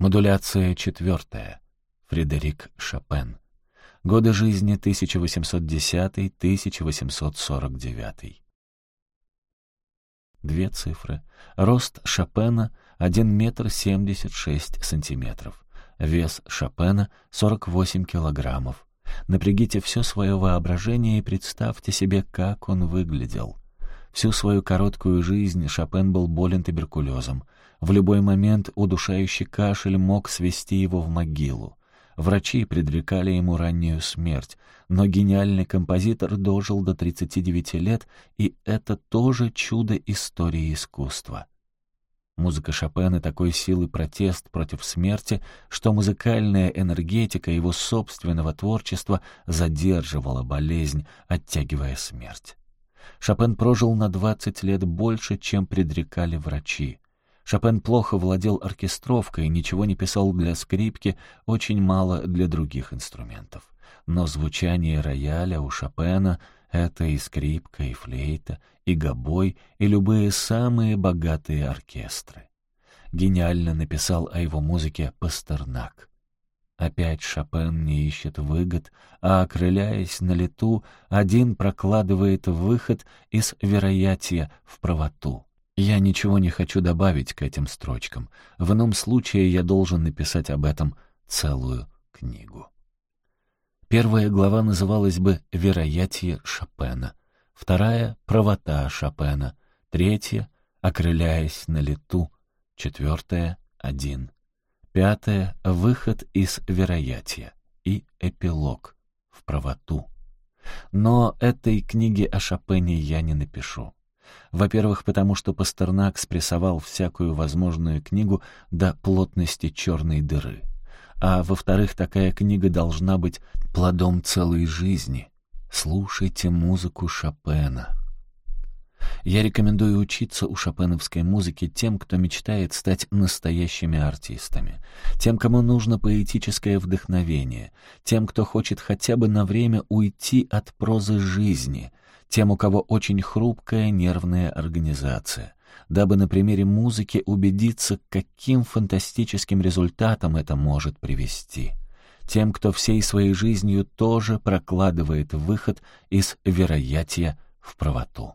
Модуляция четвертая. Фредерик Шопен. Годы жизни 1810-1849. Две цифры. Рост Шопена — 1 метр 76 сантиметров. Вес Шопена — 48 килограммов. Напрягите все свое воображение и представьте себе, как он выглядел. Всю свою короткую жизнь Шопен был болен туберкулезом. В любой момент удушающий кашель мог свести его в могилу. Врачи предрекали ему раннюю смерть, но гениальный композитор дожил до 39 лет, и это тоже чудо истории искусства. Музыка Шопена такой силы протест против смерти, что музыкальная энергетика его собственного творчества задерживала болезнь, оттягивая смерть. Шопен прожил на 20 лет больше, чем предрекали врачи. Шопен плохо владел оркестровкой, ничего не писал для скрипки, очень мало для других инструментов. Но звучание рояля у Шопена — это и скрипка, и флейта, и гобой, и любые самые богатые оркестры. Гениально написал о его музыке Пастернак. Опять Шопен не ищет выгод, а, окрыляясь на лету, один прокладывает выход из вероятия в правоту. Я ничего не хочу добавить к этим строчкам. В ином случае я должен написать об этом целую книгу. Первая глава называлась бы «Вероятие Шопена», вторая — «Правота Шопена», третья — «Окрыляясь на лету», четвертая — «Один», пятая — «Выход из вероятия» и «Эпилог» в правоту. Но этой книги о Шопене я не напишу. Во-первых, потому что Пастернак спрессовал всякую возможную книгу до плотности черной дыры. А во-вторых, такая книга должна быть плодом целой жизни. Слушайте музыку Шопена. Я рекомендую учиться у шопеновской музыки тем, кто мечтает стать настоящими артистами, тем, кому нужно поэтическое вдохновение, тем, кто хочет хотя бы на время уйти от прозы жизни, тем, у кого очень хрупкая нервная организация, дабы на примере музыки убедиться, каким фантастическим результатом это может привести. Тем, кто всей своей жизнью тоже прокладывает выход из вероятия в правоту.